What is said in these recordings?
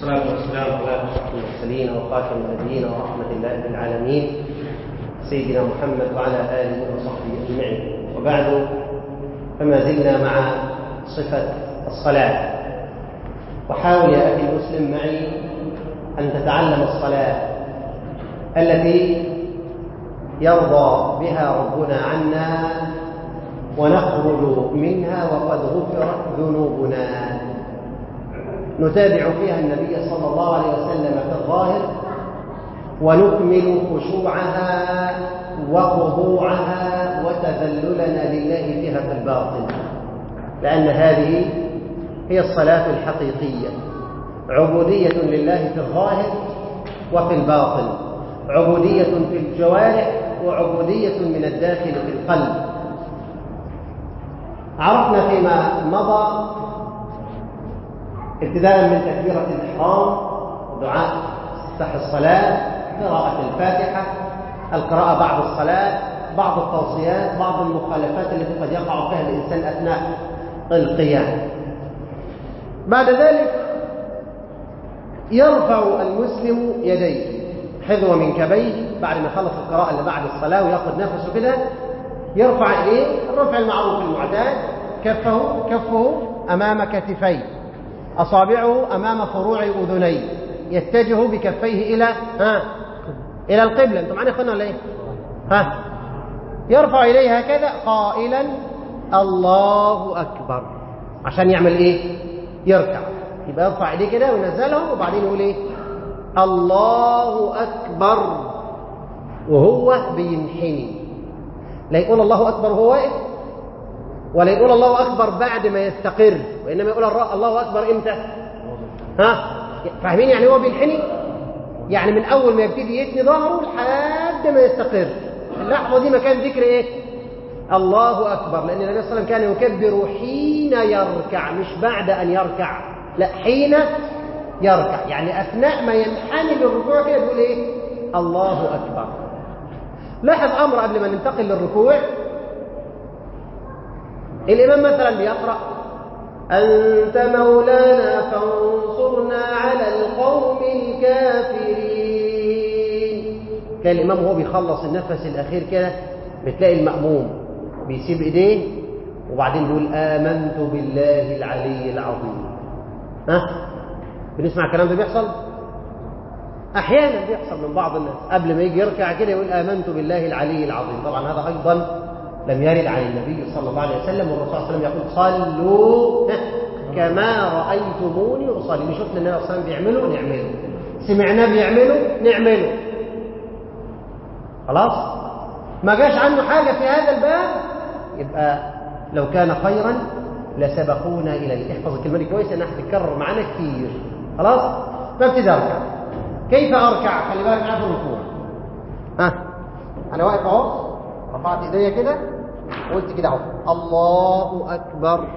والصلاة والسلام على أشرف المرسلين وخاتم النبيين ورحمة الله للعالمين سيدنا محمد وعلى آله وصحبه أجمعين. وبعد فما زلنا مع صفة الصلاة. وحاول يا أخي المسلم معي أن تتعلم الصلاة التي يرضى بها ربنا عنا ونخرج منها وقد غفرت ذنوبنا. نتابع فيها النبي صلى الله عليه وسلم في الظاهر ونكمل خشوعها وخضوعها وتذللنا لله فيها في الباطن. لأن هذه هي الصلاة الحقيقية. عبودية لله في الظاهر وفي الباطن. عبودية في الجوارح وعبودية من الداخل في القلب. عرفنا فيما مضى ابتداء من تكبيرة الإحرام ودعاء استفتاح الصلاة قراءة الفاتحة القراءة بعد الصلاة بعض التوصيات بعض المخالفات التي قد يقع فيها الإنسان أثناء القيام. بعد ذلك يرفع المسلم يديه حذو من كبيه بعد ما يخلص القراءة اللي بعد الصلاة ويأخذ نفسه كده يرفع إيه الرفع المعروف المعتاد كفه كفه أمام كتفيه. أصابعه أمام فروع أذنيه يتجه بكفيه إلى ها؟ إلى القبلة. أنتم معنا اخوانا ولا إيه؟ ها؟ يرفع إليه هكذا قائلا الله أكبر. عشان يعمل إيه؟ يركع. يبقى يرفع إيديه كده وينزلهم وبعدين يقول إيه؟ الله أكبر. وهو بينحني. لا يقول الله أكبر. وهو واقف ولا يقول الله أكبر بعد ما يستقر وإنما يقول الله أكبر إمتى؟ ها؟ فاهمين يعني هو بينحني؟ يعني من أول ما يبتدي يثني ظهره لحد ما يستقر. اللحظة دي مكان ذكر إيه؟ الله أكبر لأن النبي صلى الله عليه وسلم كان يكبر حين يركع مش بعد أن يركع لا حين يركع. يعني أثناء ما ينحني للركوع كده يقول إيه؟ الله أكبر. لاحظ أمر قبل ما ننتقل للركوع. الإمام مثلا بيقرأ أنت مولانا فانصرنا على القوم الكافرين. كان الإمام وهو بيخلص النفس الأخير كده بتلاقي المأموم بيسيب إيديه وبعدين بيقول آمنت بالله العلي العظيم. ها؟ بنسمع الكلام ده بيحصل؟ أحيانا بيحصل من بعض الناس. قبل ما يجي يركع كده يقول آمنت بالله العلي العظيم. طبعا هذا أيضا لم يرد عن النبي صلى الله عليه وسلم والرسول صلى الله عليه وسلم يقول صلوا كما رأيتموني أصلي. شفنا النبي صلى الله عليه وسلم بيعمله نعمله سمعناه بيعمله نعمله خلاص؟ ما جاش عنه حاجة في هذا الباب؟ يبقى لو كان خيرا لسبقونا إليه احفظ الكلمة دي كويس انها هتتكرر معانا كتير. خلاص؟ فابتدي اركع كيف أركع؟ خلي بالك في الركوع ها؟ أنا واقف أهو. رفعت إيديا كده وقلت كده أهو الله أكبر.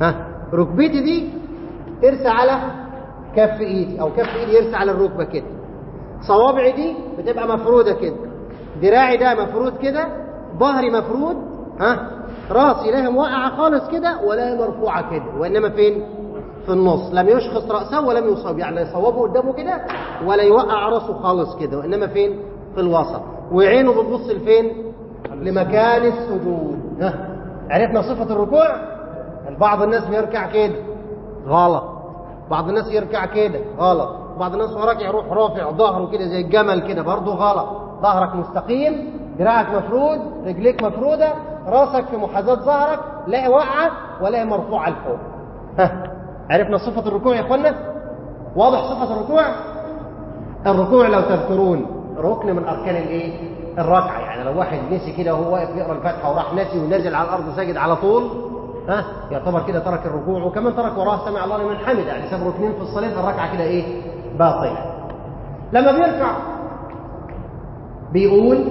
ها ركبتي دي ترسى على كف إيدي أو كف إيدي يرسى على الركبة كده. صوابعي دي بتبقى مفرودة كده. دراعي ده مفرود كده ظهري مفرود ها راسي لا موقعه خالص كده ولا مرفوعة كده وإنما فين؟ في النص. لم يشخص رأسه ولم يصاب يعني لا يصوبه قدامه كده ولا يوقع راسه خالص كده وإنما فين؟ في الوسط. وعينه بتبص لفين؟ لمكان السجود. ها؟ عرفنا صفة الركوع؟ بعض الناس بيركع كده. غلط. بعض الناس يركع كده. غلط. بعض الناس وراك يروح رافع ظهره كده زي الجمل كده برضه غلط. ظهرك مستقيم دراعك مفرود رجليك مفرودة راسك في محاذاة ظهرك لا واقعة ولا مرفوعة لفوق. ها؟ عرفنا صفة الركوع يا اخوانا واضح صفة الركوع؟ الركوع لو تذكرون. ركن من أركان الإيه؟ الركعة. يعني لو واحد نسي كده وهو واقف يقرأ الفاتحة وراح ناسي ونزل على الأرض ساجد على طول ها؟ يعتبر كده ترك الركوع. وكمان ترك وراه سمع الله لمن حمد يعني ساب ركنين في الصلاة الركعة كده إيه؟ باطلة. لما بيركع بيقول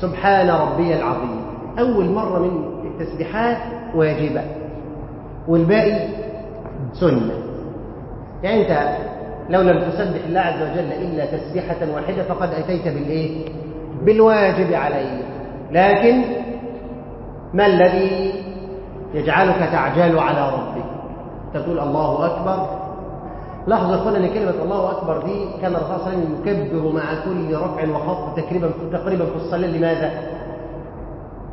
سبحان ربي العظيم. أول مرة من التسبيحات واجبة والباقي سنة. يعني أنت لو لم تسبح الله عز وجل إلا تسبيحة واحدة فقد أتيت بالإيه؟ بالواجب عليك. لكن ما الذي يجعلك تعجل على ربك؟ تقول الله أكبر. لاحظوا يا اخوانا ان كلمة الله أكبر دي. كان الرسول صلى الله عليه وسلم يكبر مع كل رفع وخفض تقريبا تقريبا في الصلاة. لماذا؟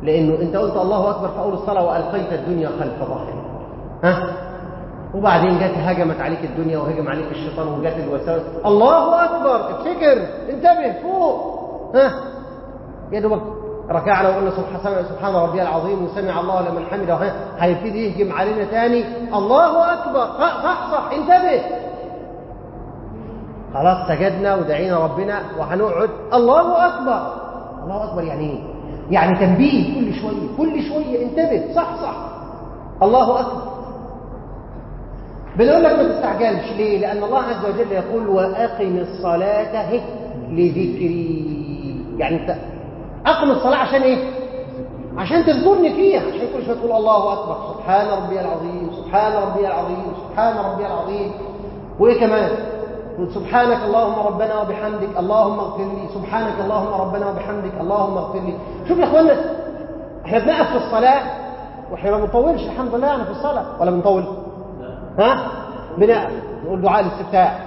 لأنه أنت قلت الله أكبر في اول الصلاة وألقيت الدنيا خلف ظهرك. ها؟ وبعدين جت هجمت عليك الدنيا وهجم عليك الشيطان وجت الوساوس. الله أكبر! افتكر انتبه فوق! ها؟ يا دوبك ركعنا وقلنا سبحان سبحان ربي العظيم وسمع الله لمن حمده. هيبتدي يهجم علينا تاني. الله أكبر! صح. انتبه! خلاص سجدنا ودعينا ربنا وهنقعد. الله أكبر! الله أكبر يعني إيه؟ يعني تنبيه كل شوية كل شوية. انتبه! صح صح. الله أكبر! بنقول لك ما تستعجلش. ليه؟ لأن الله عز وجل يقول وأقم الصلاة لذكري. يعني أنت أقم الصلاة عشان إيه؟ عشان تذكرني فيها. عشان كل شوية تقول الله أكبر. سبحان ربي العظيم سبحان ربي العظيم سبحان ربي العظيم. وإيه كمان؟ سبحانك اللهم ربنا وبحمدك اللهم اغفر لي. سبحانك اللهم ربنا وبحمدك اللهم اغفر لي. شوف يا اخوانا إحنا بنقف في الصلاة وإحنا ما بنطولش. الحمد لله يعني في الصلاة. ولا بنطول؟ ها؟ بنقف نقول دعاء الاستفتاح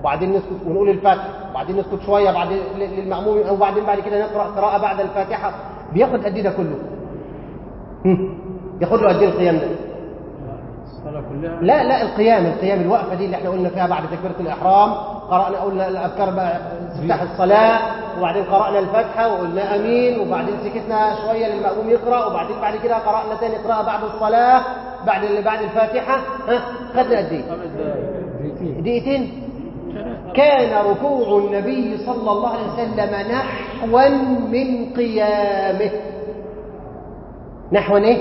وبعدين نسكت ونقول الفاتحة وبعدين نسكت شوية بعدين للمأموم وبعدين بعد كده نقرأ قراءة بعد الفاتحة. بياخد قد إيه ده كله؟ ياخد له قد إيه القيام ده؟ لا لا القيام القيام الوقفة دي اللي إحنا قلنا فيها بعد تكبيرة الإحرام. قرأنا قلنا الأذكار بقى استفتاح الصلاة وبعدين قرأنا الفاتحة وقلنا آمين وبعدين سكتنا شوية للمأموم يقرأ وبعدين بعد كده قرأنا ثاني قراءة بعد الصلاة. بعد بعد الفاتحة ها خدنا قد إيه دقايق دقيقتين. كان ركوع النبي صلى الله عليه وسلم نحوا من قيامه. نحوا إيه؟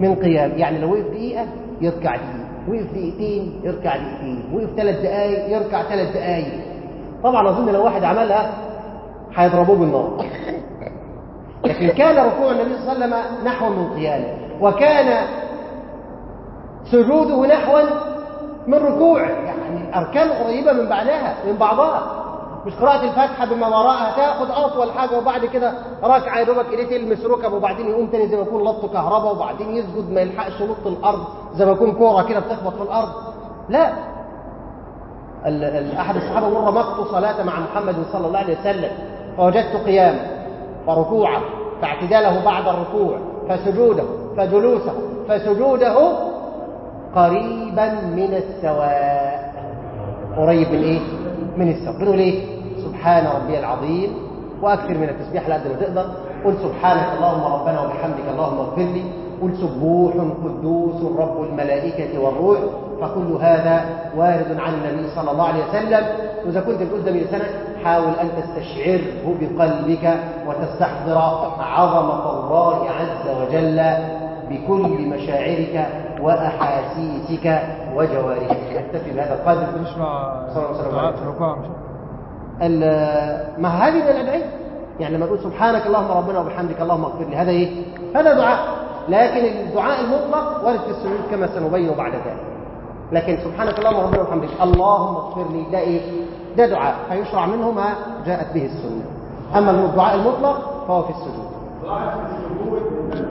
من قيام يعني لو وقف دقيقة يركع دقيقة. وقف دقيقتين يركع دقيقتين. وقف ثلاث دقائق يركع ثلاث دقائق طبعا أظن لو واحد عملها هيضربوه بالنار. لكن كان ركوع النبي صلى الله عليه وسلم نحو من قيامه. وكان سجوده نحوا من ركوعه يعني أركان قريبة من بعدها من بعضها. مش قراءة الفاتحة بما وراءها. تاخد أطول حاجة وبعد كده ركعة يا دوبك إيديه تلمس ركب وبعدين يقوم تاني زي ما يكون لط كهرباء وبعدين يسجد ما يلحقش ينط الأرض زي ما يكون كورة كده بتخبط في الأرض. لا. أحد الصحابة مرة رمقت صلاة مع محمد صلى الله عليه وسلم فوجدت قيامه فركوعه فاعتداله بعد الركوع فسجوده فجلوسه فسجوده قريبا من السواء. قريب من إيه من السواء. بنقول إيه سبحان ربي العظيم. وأكثر من التسبيح على قد ما تقدر. قل سبحانك اللهم ربنا وبحمدك اللهم اغفر لي. قل سبوح قدوس رب الملائكة والروح. فكل هذا وارد عن النبي صلى الله عليه وسلم. وإذا كنت بتقول ده بلسانك حاول أن تستشعره بقلبك وتستحضر عظمة الله عز وجل بكل مشاعرك وأحاسيسك وجوارحك. اكتفي بهذا القدر نسمع صلى الله عليه وسلم. دعاء مش ما هذه من الأدعية؟ يعني لما تقول سبحانك اللهم ربنا وبحمدك اللهم اغفر لي هذا إيه؟ هذا دعاء. لكن الدعاء المطلق وارد في السجود كما سنبين بعد ذلك. لكن سبحانك اللهم ربنا وبحمدك اللهم اغفر لي ده إيه؟ ده دعاء. فيشرع منه ما جاءت به السنة. أما الدعاء المطلق فهو في السجود ضاعت في السجود